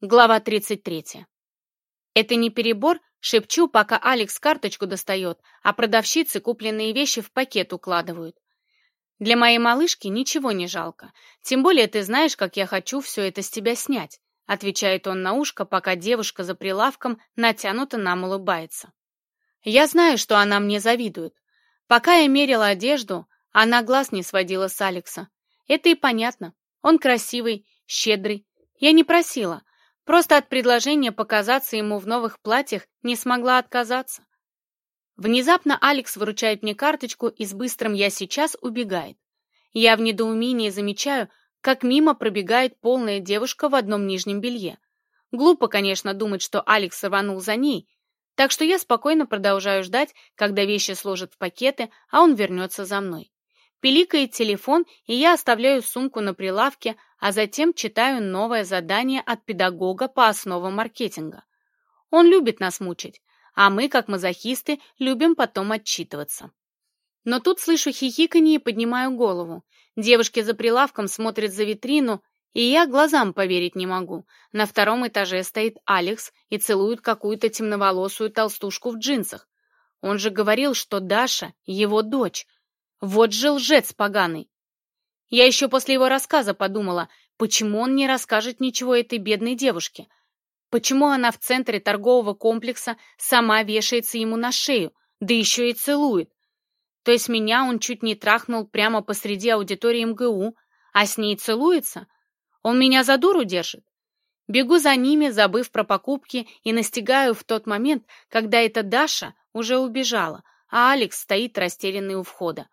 Глава 33. Это не перебор, шепчу, пока Алекс карточку достает, а продавщицы купленные вещи в пакет укладывают. Для моей малышки ничего не жалко. Тем более ты знаешь, как я хочу все это с тебя снять, отвечает он на ушко, пока девушка за прилавком натянуто нам улыбается. Я знаю, что она мне завидует. Пока я мерила одежду, она глаз не сводила с Алекса. Это и понятно. Он красивый, щедрый. Я не просила, Просто от предложения показаться ему в новых платьях не смогла отказаться. Внезапно Алекс выручает мне карточку и с быстрым «я сейчас» убегает. Я в недоумении замечаю, как мимо пробегает полная девушка в одном нижнем белье. Глупо, конечно, думать, что Алекс рванул за ней, так что я спокойно продолжаю ждать, когда вещи сложат в пакеты, а он вернется за мной. Пиликает телефон, и я оставляю сумку на прилавке, а затем читаю новое задание от педагога по основам маркетинга. Он любит нас мучить, а мы, как мазохисты, любим потом отчитываться. Но тут слышу хихиканье и поднимаю голову. Девушки за прилавком смотрят за витрину, и я глазам поверить не могу. На втором этаже стоит Алекс и целует какую-то темноволосую толстушку в джинсах. Он же говорил, что Даша — его дочь, вот же лжец поганый. Я еще после его рассказа подумала, почему он не расскажет ничего этой бедной девушке. Почему она в центре торгового комплекса сама вешается ему на шею, да еще и целует. То есть меня он чуть не трахнул прямо посреди аудитории МГУ, а с ней целуется? Он меня за дуру держит? Бегу за ними, забыв про покупки, и настигаю в тот момент, когда эта Даша уже убежала, а Алекс стоит растерянный у входа.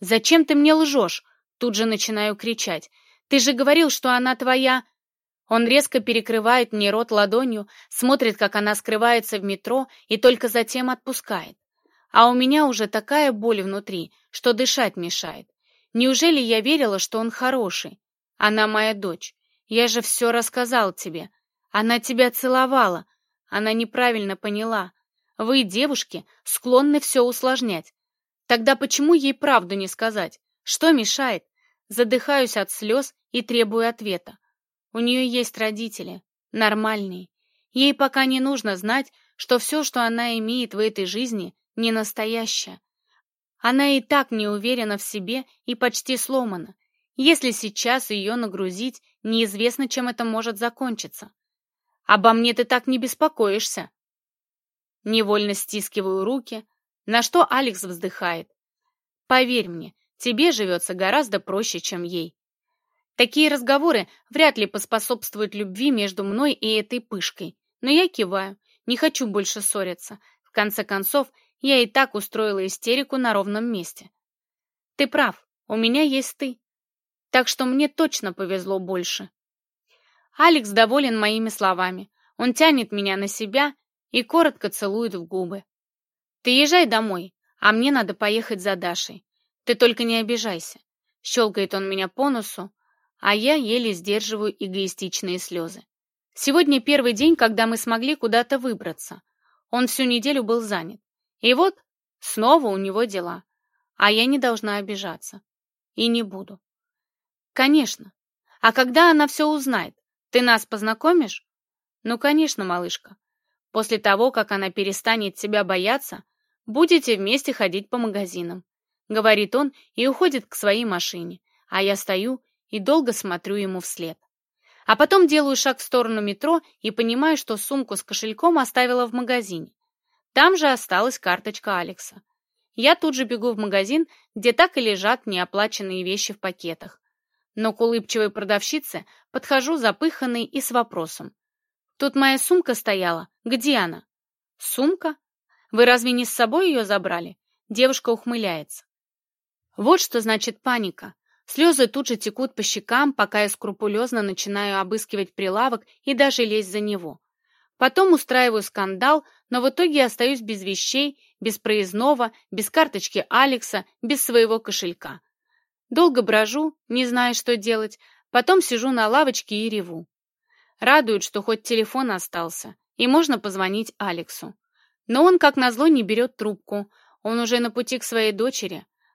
«Зачем ты мне лжешь?» Тут же начинаю кричать. «Ты же говорил, что она твоя...» Он резко перекрывает мне рот ладонью, смотрит, как она скрывается в метро, и только затем отпускает. А у меня уже такая боль внутри, что дышать мешает. Неужели я верила, что он хороший? Она моя дочь. Я же все рассказал тебе. Она тебя целовала. Она неправильно поняла. Вы, девушки, склонны все усложнять. Тогда почему ей правду не сказать? Что мешает? Задыхаюсь от слез и требую ответа. У нее есть родители, нормальные. Ей пока не нужно знать, что все, что она имеет в этой жизни, не настоящее. Она и так не уверена в себе и почти сломана. Если сейчас ее нагрузить, неизвестно, чем это может закончиться. Обо мне ты так не беспокоишься. Невольно стискиваю руки, на что Алекс вздыхает. Поверь мне, Тебе живется гораздо проще, чем ей. Такие разговоры вряд ли поспособствуют любви между мной и этой пышкой. Но я киваю, не хочу больше ссориться. В конце концов, я и так устроила истерику на ровном месте. Ты прав, у меня есть ты. Так что мне точно повезло больше. Алекс доволен моими словами. Он тянет меня на себя и коротко целует в губы. Ты езжай домой, а мне надо поехать за Дашей. Ты только не обижайся. Щелкает он меня по носу, а я еле сдерживаю эгоистичные слезы. Сегодня первый день, когда мы смогли куда-то выбраться. Он всю неделю был занят. И вот снова у него дела. А я не должна обижаться. И не буду. Конечно. А когда она все узнает, ты нас познакомишь? Ну, конечно, малышка. После того, как она перестанет тебя бояться, Будете вместе ходить по магазинам», — говорит он и уходит к своей машине, а я стою и долго смотрю ему вслед. А потом делаю шаг в сторону метро и понимаю, что сумку с кошельком оставила в магазине. Там же осталась карточка Алекса. Я тут же бегу в магазин, где так и лежат неоплаченные вещи в пакетах. Но к улыбчивой продавщице подхожу запыханный и с вопросом. «Тут моя сумка стояла. Где она?» «Сумка?» Вы разве не с собой ее забрали? Девушка ухмыляется. Вот что значит паника. Слезы тут же текут по щекам, пока я скрупулезно начинаю обыскивать прилавок и даже лезть за него. Потом устраиваю скандал, но в итоге остаюсь без вещей, без проездного, без карточки Алекса, без своего кошелька. Долго брожу, не зная, что делать, потом сижу на лавочке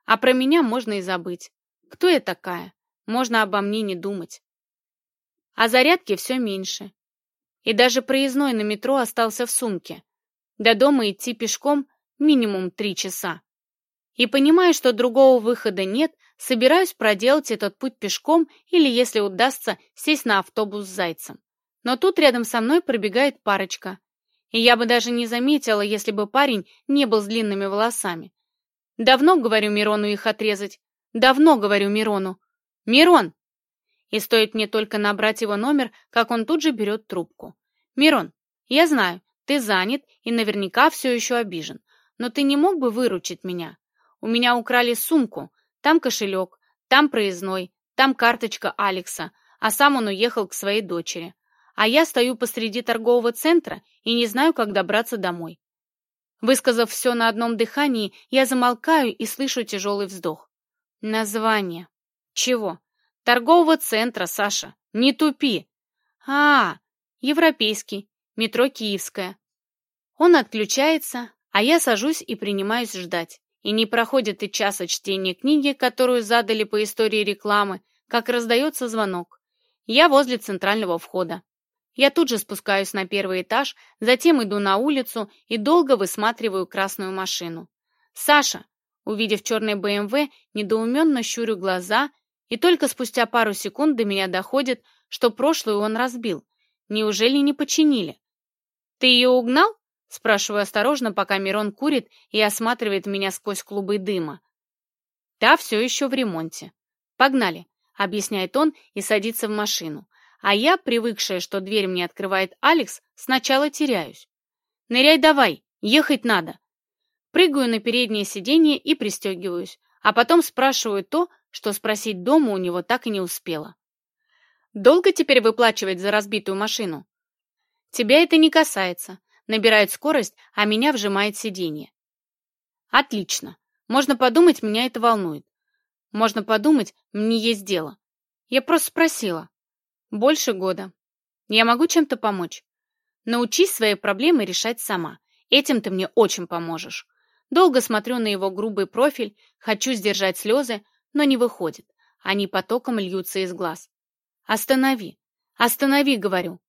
и реву. Радует, что хоть телефон остался, и можно позвонить Алексу. Но он, как назло, не берет трубку. Он уже на пути к своей дочери. А про меня можно и забыть. Кто я такая? Можно обо мне не думать. А зарядки все меньше. И даже проездной на метро остался в сумке. До дома идти пешком минимум три часа. И понимая, что другого выхода нет, собираюсь проделать этот путь пешком или, если удастся, сесть на автобус с зайцем. Но тут рядом со мной пробегает парочка. И я бы даже не заметила, если бы парень не был с длинными волосами. Давно, говорю Мирону, их отрезать. Давно, говорю Мирону. Мирон! И стоит мне только набрать его номер, как он тут же берет трубку. Мирон, я знаю, ты занят и наверняка все еще обижен, но ты не мог бы выручить меня? У меня украли сумку, там кошелек, там проездной, там карточка Алекса, а сам он уехал к своей дочери. А я стою посреди торгового центра и не знаю, как добраться домой. Высказав все на одном дыхании, я замолкаю и слышу тяжелый вздох. Название. Чего? Торгового центра, Саша. Не тупи. А, европейский. Метро Киевская. Он отключается, а я сажусь и принимаюсь ждать. И не проходит и часа чтения книги, которую задали по истории рекламы, как раздается звонок. Я возле центрального входа. Я тут же спускаюсь на первый этаж, затем иду на улицу и долго высматриваю красную машину. «Саша!» Увидев черный БМВ, недоуменно щурю глаза, и только спустя пару секунд до меня доходит, что прошлую он разбил. Неужели не починили? «Ты ее угнал?» Спрашиваю осторожно, пока Мирон курит и осматривает меня сквозь клубы дыма. Та все еще в ремонте. «Погнали», — объясняет он и садится в машину. А я, привыкшая, что дверь мне открывает Алекс, сначала теряюсь. «Ныряй давай, ехать надо». Прыгаю на переднее сиденье и пристегиваюсь, а потом спрашиваю то, что спросить дома у него так и не успела. «Долго теперь выплачивать за разбитую машину?» «Тебя это не касается», набирает скорость, а меня вжимает сиденье. Отлично. Можно подумать, меня это волнует. Можно подумать, мне есть дело. Я просто спросила. Больше года. Я могу чем-то помочь? Научись свои проблемы решать сама. Этим ты мне очень поможешь. Долго смотрю на его грубый профиль, хочу сдержать слезы, но не выходит. Они потоком льются из глаз. Останови. Останови, говорю.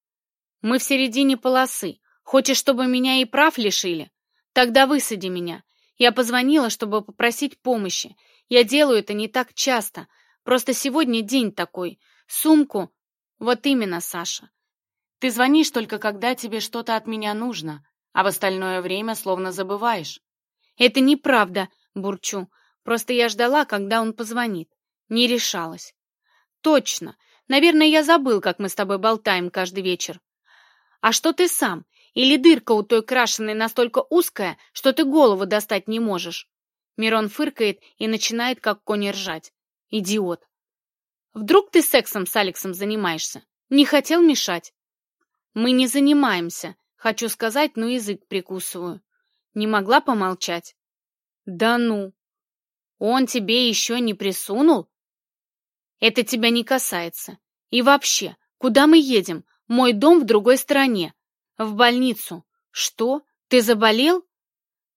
Мы в середине полосы. Хочешь, чтобы меня и прав лишили? Тогда высади меня. Я позвонила, чтобы попросить помощи. Я делаю это не так часто. Просто сегодня день такой. Сумку вот именно, Саша. Ты звонишь только, когда тебе что-то от меня нужно, а в остальное время словно забываешь. Это неправда, бурчу. Просто я ждала, когда он позвонит. Не решалась. Точно. Наверное, я забыл, как мы с тобой болтаем каждый вечер. А что ты сам? Или дырка у той крашеной настолько узкая, что ты голову достать не можешь? Мирон фыркает и начинает, как конь ржать. Идиот. Вдруг ты сексом с Алексом занимаешься? Не хотел мешать? Мы не занимаемся. Хочу сказать, но язык прикусываю. Не могла помолчать? Да ну. Он тебе еще не присунул? Это тебя не касается. И вообще, куда мы едем? Мой дом в другой стороне. В больницу. Что? Ты заболел?